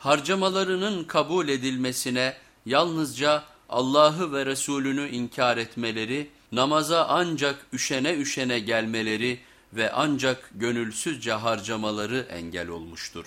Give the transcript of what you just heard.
harcamalarının kabul edilmesine yalnızca Allah'ı ve Resulünü inkar etmeleri, namaza ancak üşene üşene gelmeleri ve ancak gönülsüzce harcamaları engel olmuştur.